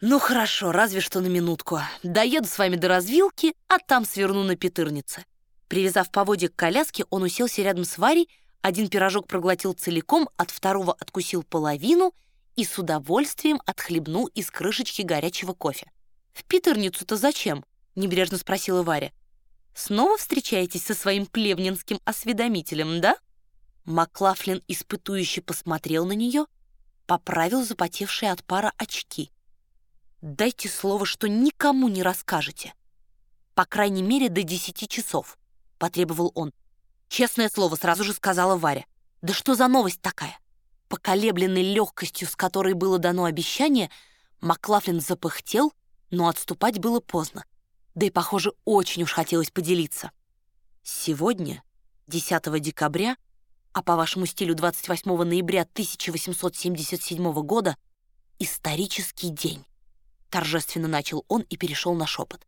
Ну хорошо, разве что на минутку. Доеду с вами до развилки, а там сверну на петырнице. Привязав поводья к коляске, он уселся рядом с Варей, один пирожок проглотил целиком, от второго откусил половину и с удовольствием отхлебнул из крышечки горячего кофе. «В Питерницу-то зачем?» — небрежно спросила Варя. «Снова встречаетесь со своим плевнинским осведомителем, да?» Маклафлин испытующе посмотрел на нее, поправил запотевшие от пара очки. «Дайте слово, что никому не расскажете. По крайней мере, до десяти часов», — потребовал он. «Честное слово», — сразу же сказала Варя. «Да что за новость такая?» Поколебленной легкостью, с которой было дано обещание, Маклафлин запыхтел, но отступать было поздно. Да и, похоже, очень уж хотелось поделиться. Сегодня, 10 декабря, а по вашему стилю 28 ноября 1877 года, исторический день. Торжественно начал он и перешел на шепот.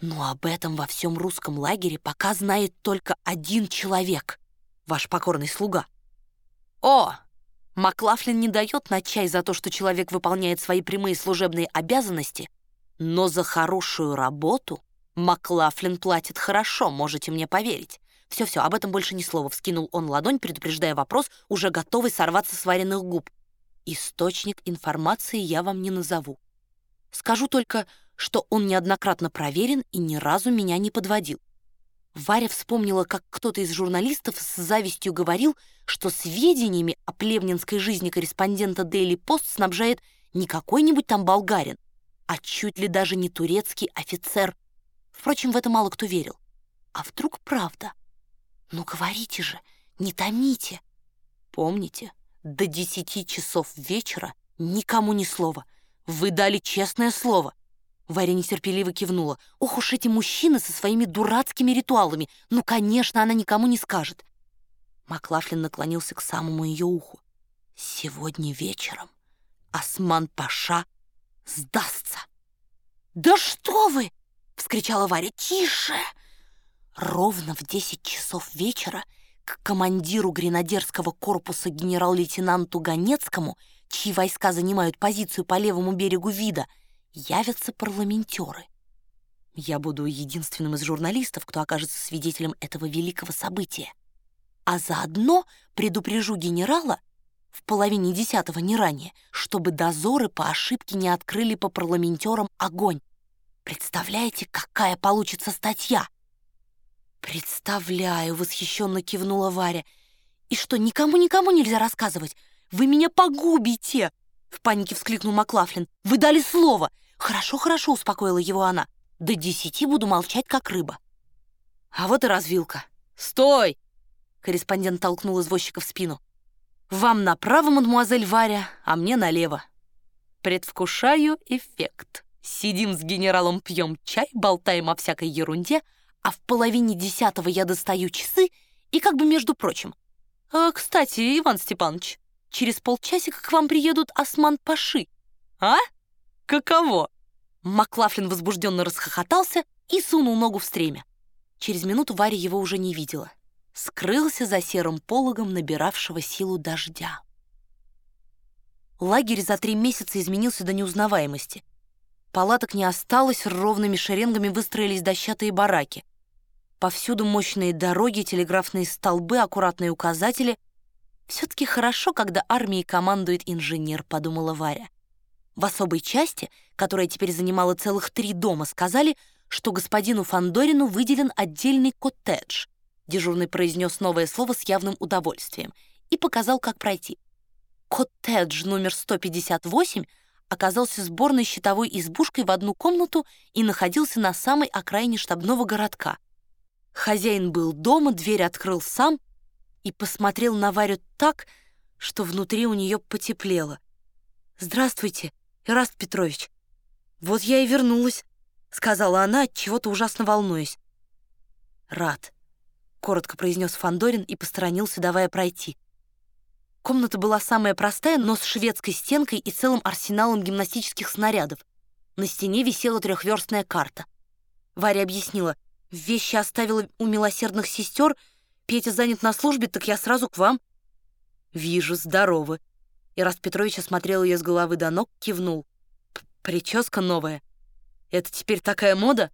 Но об этом во всем русском лагере пока знает только один человек, ваш покорный слуга. О, Маклафлин не дает на чай за то, что человек выполняет свои прямые служебные обязанности, но за хорошую работу Маклафлин платит хорошо, можете мне поверить. Все-все, об этом больше ни слова. Вскинул он ладонь, предупреждая вопрос, уже готовый сорваться с вареных губ. Источник информации я вам не назову. Скажу только, что он неоднократно проверен и ни разу меня не подводил. Варя вспомнила, как кто-то из журналистов с завистью говорил, что сведениями о плевнинской жизни корреспондента Daily Post снабжает не какой-нибудь там болгарин, а чуть ли даже не турецкий офицер. Впрочем, в это мало кто верил. А вдруг правда? Ну говорите же, не томите. Помните, до десяти часов вечера никому ни слова. Вы дали честное слово. Варя нетерпеливо кивнула. «Ох уж эти мужчины со своими дурацкими ритуалами! Ну, конечно, она никому не скажет!» Маклафлин наклонился к самому ее уху. «Сегодня вечером Осман-Паша сдастся!» «Да что вы!» — вскричала Варя. «Тише!» Ровно в десять часов вечера к командиру гренадерского корпуса генерал-лейтенанту Ганецкому, чьи войска занимают позицию по левому берегу вида, — явятся парламентеры. Я буду единственным из журналистов, кто окажется свидетелем этого великого события. А заодно предупрежу генерала в половине десятого не ранее, чтобы дозоры по ошибке не открыли по парламентерам огонь. Представляете, какая получится статья? Представляю, восхищенно кивнула Варя. И что, никому-никому нельзя рассказывать? Вы меня погубите! В панике вскликнул Маклафлин. «Вы дали слово!» «Хорошо, хорошо», — успокоила его она. «До десяти буду молчать, как рыба». А вот и развилка. «Стой!» — корреспондент толкнул извозчика в спину. «Вам направо, мадемуазель Варя, а мне налево. Предвкушаю эффект. Сидим с генералом, пьем чай, болтаем о всякой ерунде, а в половине десятого я достаю часы и как бы между прочим. А, кстати, Иван Степанович, Через полчасика к вам приедут осман-паши. А? Каково?» Маклафлин возбужденно расхохотался и сунул ногу в стремя. Через минуту Варя его уже не видела. Скрылся за серым пологом набиравшего силу дождя. Лагерь за три месяца изменился до неузнаваемости. Палаток не осталось, ровными шеренгами выстроились дощатые бараки. Повсюду мощные дороги, телеграфные столбы, аккуратные указатели — «Все-таки хорошо, когда армией командует инженер», — подумала Варя. В особой части, которая теперь занимала целых три дома, сказали, что господину Фандорину выделен отдельный коттедж. Дежурный произнес новое слово с явным удовольствием и показал, как пройти. Коттедж номер 158 оказался сборной щитовой избушкой в одну комнату и находился на самой окраине штабного городка. Хозяин был дома, дверь открыл сам — и посмотрел на Варю так, что внутри у нее потеплело. «Здравствуйте, Ираст Петрович. Вот я и вернулась», — сказала она, от чего-то ужасно волнуясь. «Рад», — коротко произнес Фандорин и посторонился, давая пройти. Комната была самая простая, но с шведской стенкой и целым арсеналом гимнастических снарядов. На стене висела трехверстная карта. Варя объяснила, вещи оставила у милосердных сестер — Петя занят на службе, так я сразу к вам». «Вижу, здоровы». Ираст Петрович осмотрел ее с головы до ног, кивнул. Прическа новая. Это теперь такая мода?